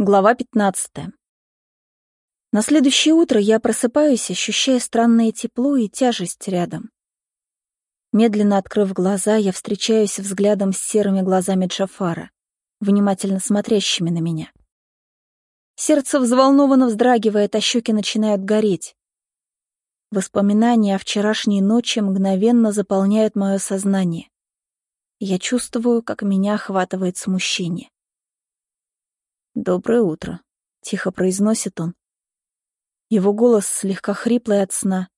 Глава 15. На следующее утро я просыпаюсь, ощущая странное тепло и тяжесть рядом. Медленно открыв глаза, я встречаюсь взглядом с серыми глазами Джафара, внимательно смотрящими на меня. Сердце взволнованно вздрагивает, а щеки начинают гореть. Воспоминания о вчерашней ночи мгновенно заполняют мое сознание. Я чувствую, как меня охватывает смущение. «Доброе утро», — тихо произносит он. Его голос слегка хриплый от сна,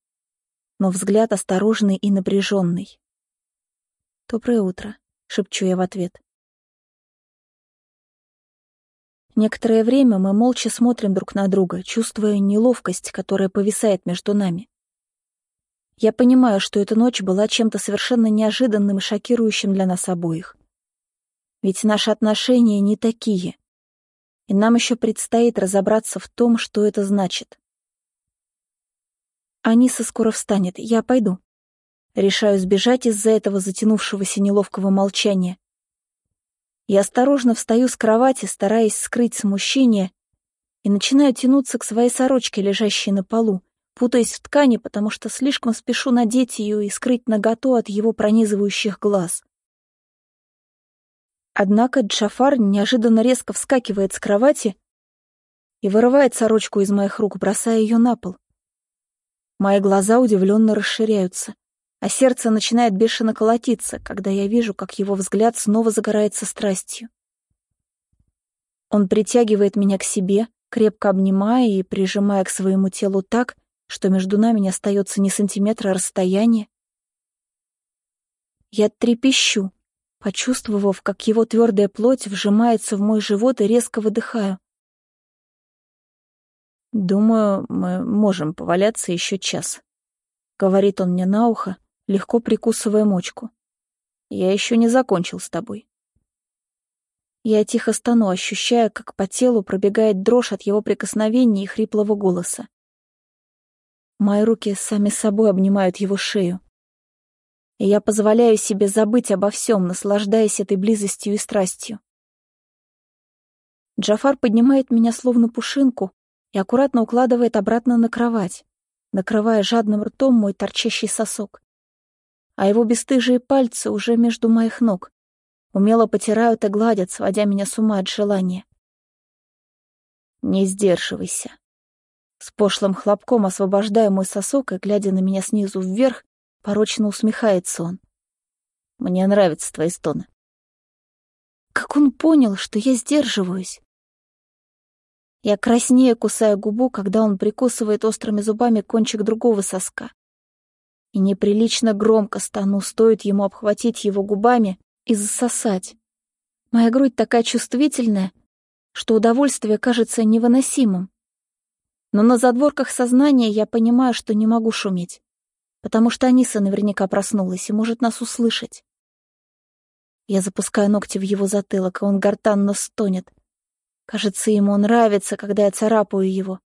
но взгляд осторожный и напряженный. «Доброе утро», — шепчу я в ответ. Некоторое время мы молча смотрим друг на друга, чувствуя неловкость, которая повисает между нами. Я понимаю, что эта ночь была чем-то совершенно неожиданным и шокирующим для нас обоих. Ведь наши отношения не такие и нам еще предстоит разобраться в том, что это значит. Аниса скоро встанет, я пойду. Решаю сбежать из-за этого затянувшегося неловкого молчания. Я осторожно встаю с кровати, стараясь скрыть смущение, и начинаю тянуться к своей сорочке, лежащей на полу, путаясь в ткани, потому что слишком спешу надеть ее и скрыть наготу от его пронизывающих глаз. Однако Джафар неожиданно резко вскакивает с кровати и вырывает сорочку из моих рук, бросая ее на пол. Мои глаза удивленно расширяются, а сердце начинает бешено колотиться, когда я вижу, как его взгляд снова загорается страстью. Он притягивает меня к себе, крепко обнимая и прижимая к своему телу так, что между нами не остается ни сантиметра расстояния. Я трепещу, почувствовав, как его твердая плоть вжимается в мой живот и резко выдыхаю. «Думаю, мы можем поваляться еще час», — говорит он мне на ухо, легко прикусывая мочку. «Я еще не закончил с тобой». Я тихо стану, ощущая, как по телу пробегает дрожь от его прикосновений и хриплого голоса. Мои руки сами собой обнимают его шею и я позволяю себе забыть обо всем, наслаждаясь этой близостью и страстью. Джафар поднимает меня словно пушинку и аккуратно укладывает обратно на кровать, накрывая жадным ртом мой торчащий сосок. А его бесстыжие пальцы уже между моих ног, умело потирают и гладят, сводя меня с ума от желания. «Не сдерживайся». С пошлым хлопком освобождаю мой сосок и, глядя на меня снизу вверх, Порочно усмехается он. Мне нравятся твои стоны. Как он понял, что я сдерживаюсь? Я краснее кусаю губу, когда он прикусывает острыми зубами кончик другого соска. И неприлично громко стану, стоит ему обхватить его губами и засосать. Моя грудь такая чувствительная, что удовольствие кажется невыносимым. Но на задворках сознания я понимаю, что не могу шуметь потому что Аниса наверняка проснулась и может нас услышать. Я запускаю ногти в его затылок, и он гортанно стонет. Кажется, ему нравится, когда я царапаю его.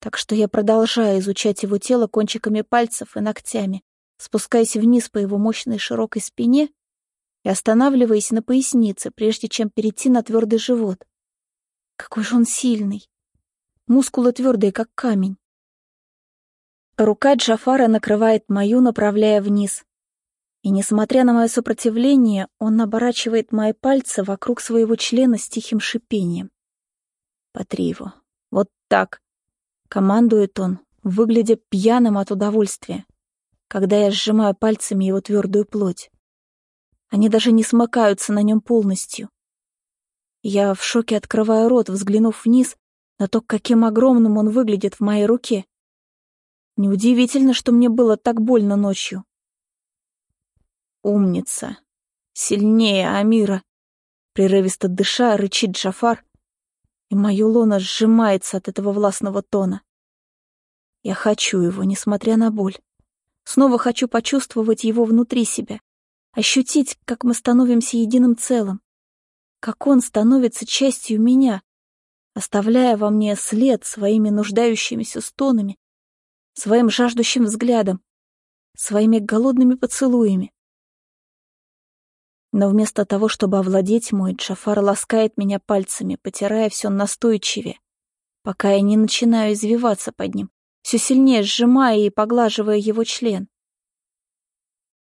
Так что я продолжаю изучать его тело кончиками пальцев и ногтями, спускаясь вниз по его мощной широкой спине и останавливаясь на пояснице, прежде чем перейти на твердый живот. Какой же он сильный. Мускулы твердые, как камень. Рука Джафара накрывает мою, направляя вниз. И, несмотря на мое сопротивление, он оборачивает мои пальцы вокруг своего члена с тихим шипением. «Потри его. Вот так!» — командует он, выглядя пьяным от удовольствия, когда я сжимаю пальцами его твердую плоть. Они даже не смыкаются на нем полностью. Я в шоке открываю рот, взглянув вниз на то, каким огромным он выглядит в моей руке. Неудивительно, что мне было так больно ночью. Умница. Сильнее Амира. Прерывисто дыша, рычит Джафар, и мое лоно сжимается от этого властного тона. Я хочу его, несмотря на боль. Снова хочу почувствовать его внутри себя, ощутить, как мы становимся единым целым, как он становится частью меня, оставляя во мне след своими нуждающимися стонами своим жаждущим взглядом, своими голодными поцелуями. Но вместо того, чтобы овладеть мой, Джафар ласкает меня пальцами, потирая все настойчивее, пока я не начинаю извиваться под ним, все сильнее сжимая и поглаживая его член.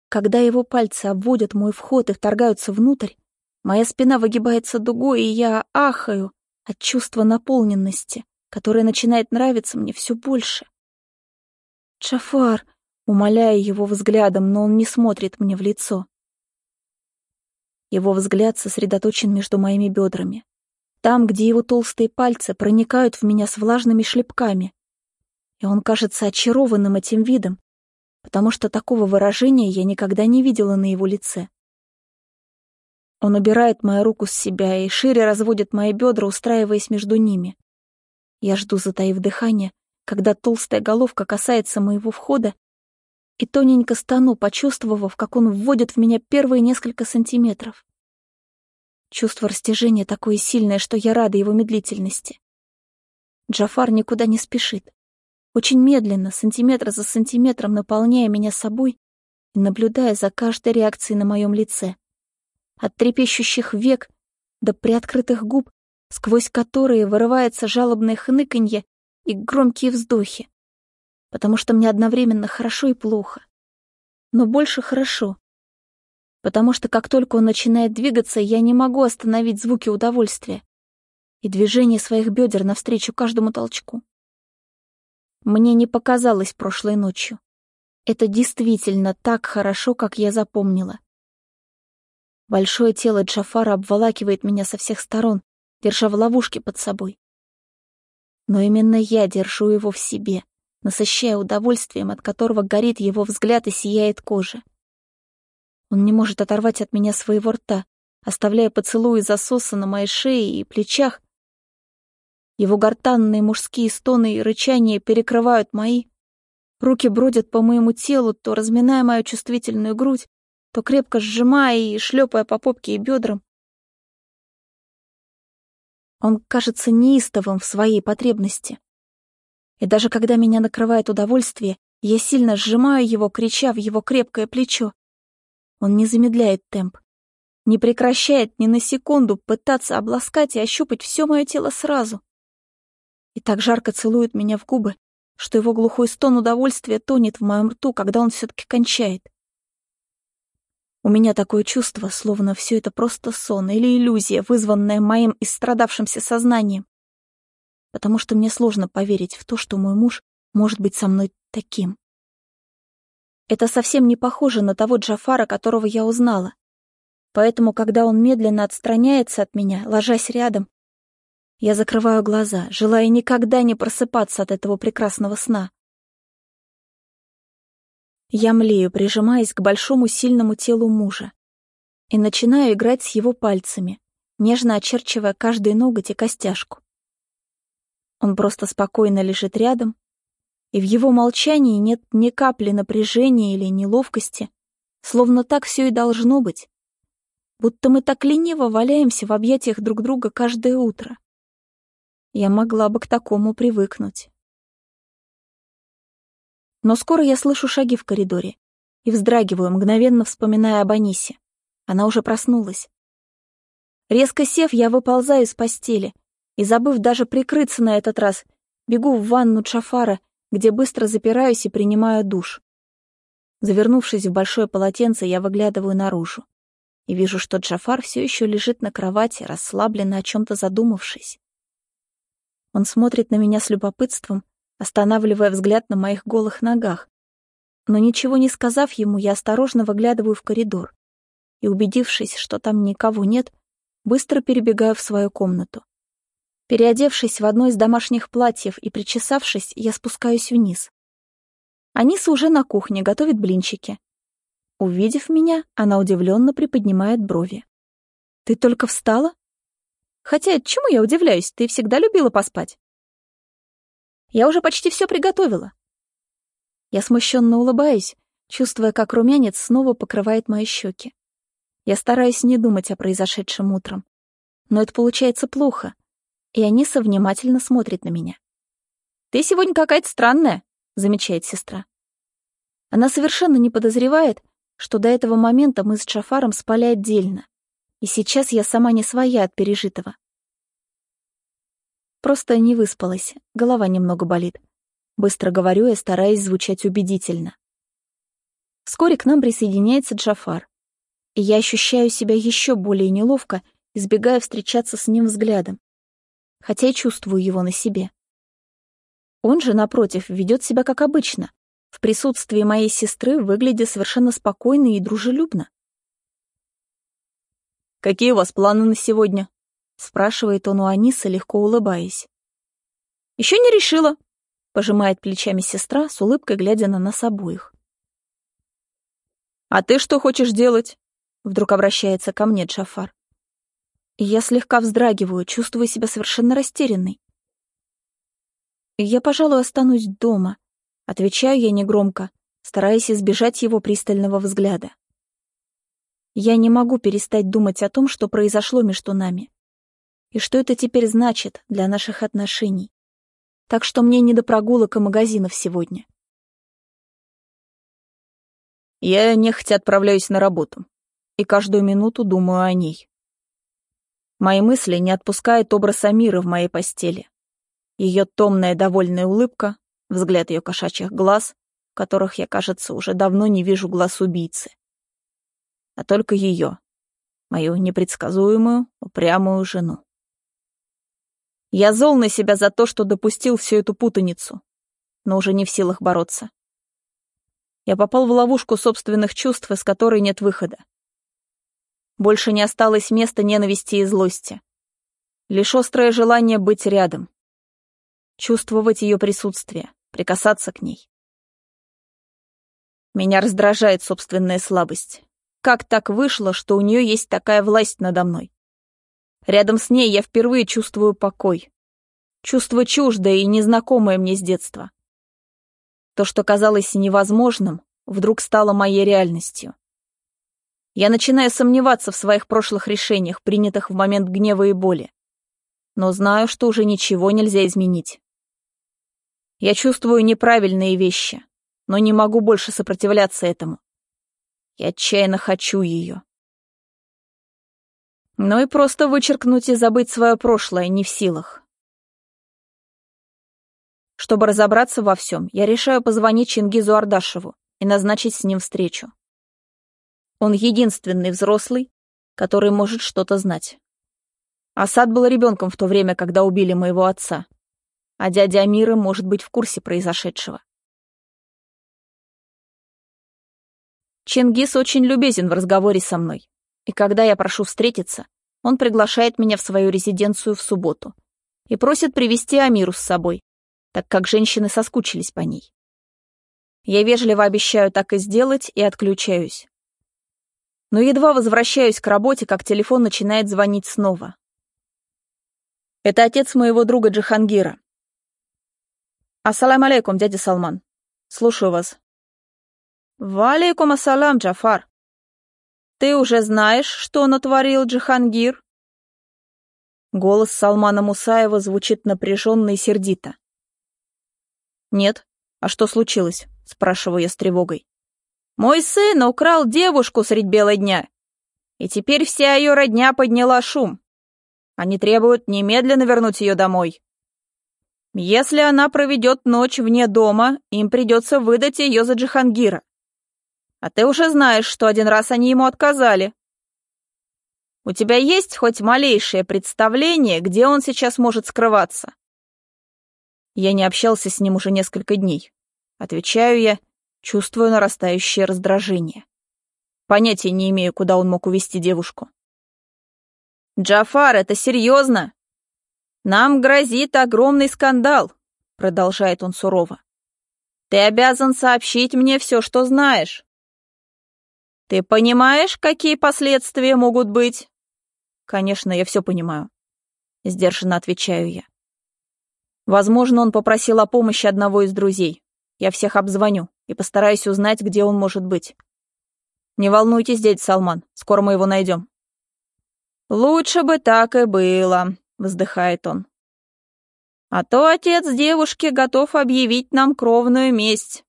Когда его пальцы обводят мой вход и вторгаются внутрь, моя спина выгибается дугой, и я ахаю от чувства наполненности, которое начинает нравиться мне все больше. «Джафар!» — умоляю его взглядом, но он не смотрит мне в лицо. Его взгляд сосредоточен между моими бедрами. Там, где его толстые пальцы проникают в меня с влажными шлепками. И он кажется очарованным этим видом, потому что такого выражения я никогда не видела на его лице. Он убирает мою руку с себя и шире разводит мои бедра, устраиваясь между ними. Я жду, затаив дыхание, когда толстая головка касается моего входа, и тоненько стану, почувствовав, как он вводит в меня первые несколько сантиметров. Чувство растяжения такое сильное, что я рада его медлительности. Джафар никуда не спешит. Очень медленно, сантиметр за сантиметром наполняя меня собой и наблюдая за каждой реакцией на моем лице. От трепещущих век до приоткрытых губ, сквозь которые вырывается жалобное хныканье и громкие вздохи потому что мне одновременно хорошо и плохо. Но больше хорошо, потому что как только он начинает двигаться, я не могу остановить звуки удовольствия и движение своих бедер навстречу каждому толчку. Мне не показалось прошлой ночью. Это действительно так хорошо, как я запомнила. Большое тело Джафара обволакивает меня со всех сторон, держа в ловушке под собой. Но именно я держу его в себе, насыщая удовольствием, от которого горит его взгляд и сияет кожа. Он не может оторвать от меня своего рта, оставляя поцелуи засоса на моей шее и плечах. Его гортанные мужские стоны и рычания перекрывают мои. Руки бродят по моему телу, то разминая мою чувствительную грудь, то крепко сжимая и шлепая по попке и бедрам. Он кажется неистовым в своей потребности. И даже когда меня накрывает удовольствие, я сильно сжимаю его, крича в его крепкое плечо. Он не замедляет темп, не прекращает ни на секунду пытаться обласкать и ощупать все мое тело сразу. И так жарко целует меня в губы, что его глухой стон удовольствия тонет в моем рту, когда он все-таки кончает. У меня такое чувство, словно все это просто сон или иллюзия, вызванная моим истрадавшимся сознанием потому что мне сложно поверить в то, что мой муж может быть со мной таким. Это совсем не похоже на того Джафара, которого я узнала. Поэтому, когда он медленно отстраняется от меня, ложась рядом, я закрываю глаза, желая никогда не просыпаться от этого прекрасного сна. Я млею, прижимаясь к большому сильному телу мужа, и начинаю играть с его пальцами, нежно очерчивая каждый ноготь и костяшку. Он просто спокойно лежит рядом, и в его молчании нет ни капли напряжения или неловкости, словно так все и должно быть. Будто мы так лениво валяемся в объятиях друг друга каждое утро. Я могла бы к такому привыкнуть. Но скоро я слышу шаги в коридоре и вздрагиваю, мгновенно вспоминая об Анисе. Она уже проснулась. Резко сев, я выползаю из постели, и, забыв даже прикрыться на этот раз, бегу в ванну Джафара, где быстро запираюсь и принимаю душ. Завернувшись в большое полотенце, я выглядываю наружу и вижу, что Джафар все еще лежит на кровати, расслабленно о чем-то задумавшись. Он смотрит на меня с любопытством, останавливая взгляд на моих голых ногах. Но ничего не сказав ему, я осторожно выглядываю в коридор и, убедившись, что там никого нет, быстро перебегаю в свою комнату. Переодевшись в одно из домашних платьев и причесавшись, я спускаюсь вниз. Аниса уже на кухне готовит блинчики. Увидев меня, она удивленно приподнимает брови. «Ты только встала?» «Хотя, чему я удивляюсь? Ты всегда любила поспать». «Я уже почти все приготовила». Я смущенно улыбаюсь, чувствуя, как румянец снова покрывает мои щеки. Я стараюсь не думать о произошедшем утром. Но это получается плохо, и Аниса внимательно смотрит на меня. «Ты сегодня какая-то странная», — замечает сестра. Она совершенно не подозревает, что до этого момента мы с Джафаром спали отдельно. И сейчас я сама не своя от пережитого. Просто не выспалась, голова немного болит. Быстро говорю я, стараясь звучать убедительно. Вскоре к нам присоединяется Джафар. И я ощущаю себя еще более неловко, избегая встречаться с ним взглядом. Хотя и чувствую его на себе. Он же, напротив, ведет себя как обычно, в присутствии моей сестры выглядя совершенно спокойно и дружелюбно. «Какие у вас планы на сегодня?» Спрашивает он у Аниса, легко улыбаясь. Еще не решила, пожимает плечами сестра, с улыбкой глядя на нас обоих. А ты что хочешь делать? Вдруг обращается ко мне Джафар. Я слегка вздрагиваю, чувствую себя совершенно растерянной. Я, пожалуй, останусь дома, отвечаю я негромко, стараясь избежать его пристального взгляда. Я не могу перестать думать о том, что произошло между нами и что это теперь значит для наших отношений. Так что мне не до прогулок и магазинов сегодня. Я нехотя отправляюсь на работу и каждую минуту думаю о ней. Мои мысли не отпускают образ Амиры в моей постели. Ее томная довольная улыбка, взгляд ее кошачьих глаз, которых я, кажется, уже давно не вижу глаз убийцы. А только ее, мою непредсказуемую, упрямую жену. Я зол на себя за то, что допустил всю эту путаницу, но уже не в силах бороться. Я попал в ловушку собственных чувств, из которой нет выхода. Больше не осталось места ненависти и злости. Лишь острое желание быть рядом. Чувствовать ее присутствие, прикасаться к ней. Меня раздражает собственная слабость. Как так вышло, что у нее есть такая власть надо мной? Рядом с ней я впервые чувствую покой. Чувство чуждое и незнакомое мне с детства. То, что казалось невозможным, вдруг стало моей реальностью. Я начинаю сомневаться в своих прошлых решениях, принятых в момент гнева и боли. Но знаю, что уже ничего нельзя изменить. Я чувствую неправильные вещи, но не могу больше сопротивляться этому. Я отчаянно хочу ее но и просто вычеркнуть и забыть свое прошлое не в силах. Чтобы разобраться во всем, я решаю позвонить Чингизу Ардашеву и назначить с ним встречу. Он единственный взрослый, который может что-то знать. Асад был ребенком в то время, когда убили моего отца, а дядя Амира может быть в курсе произошедшего. Чингис очень любезен в разговоре со мной и когда я прошу встретиться, он приглашает меня в свою резиденцию в субботу и просит привести Амиру с собой, так как женщины соскучились по ней. Я вежливо обещаю так и сделать и отключаюсь. Но едва возвращаюсь к работе, как телефон начинает звонить снова. Это отец моего друга Джихангира. Ассалам алейкум, дядя Салман. Слушаю вас. Ва алейкум ассалам, Джафар. Ты уже знаешь, что натворил Джихангир?» Голос Салмана Мусаева звучит напряженно и сердито. «Нет. А что случилось?» — спрашиваю я с тревогой. «Мой сын украл девушку средь бела дня, и теперь вся ее родня подняла шум. Они требуют немедленно вернуть ее домой. Если она проведет ночь вне дома, им придется выдать ее за Джихангира. А ты уже знаешь, что один раз они ему отказали. У тебя есть хоть малейшее представление, где он сейчас может скрываться? Я не общался с ним уже несколько дней. Отвечаю я, чувствую нарастающее раздражение. Понятия не имею, куда он мог увести девушку. «Джафар, это серьезно? Нам грозит огромный скандал», — продолжает он сурово. «Ты обязан сообщить мне все, что знаешь. Ты понимаешь, какие последствия могут быть? Конечно, я все понимаю. Сдержанно отвечаю я. Возможно, он попросил о помощи одного из друзей. Я всех обзвоню и постараюсь узнать, где он может быть. Не волнуйтесь, дядя Салман, скоро мы его найдем. Лучше бы так и было, вздыхает он. А то отец девушки готов объявить нам кровную месть.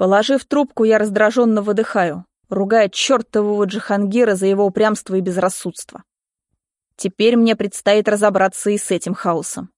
Положив трубку, я раздраженно выдыхаю. ругая чертового Джихангира за его упрямство и безрассудство. Теперь мне предстоит разобраться и с этим хаосом.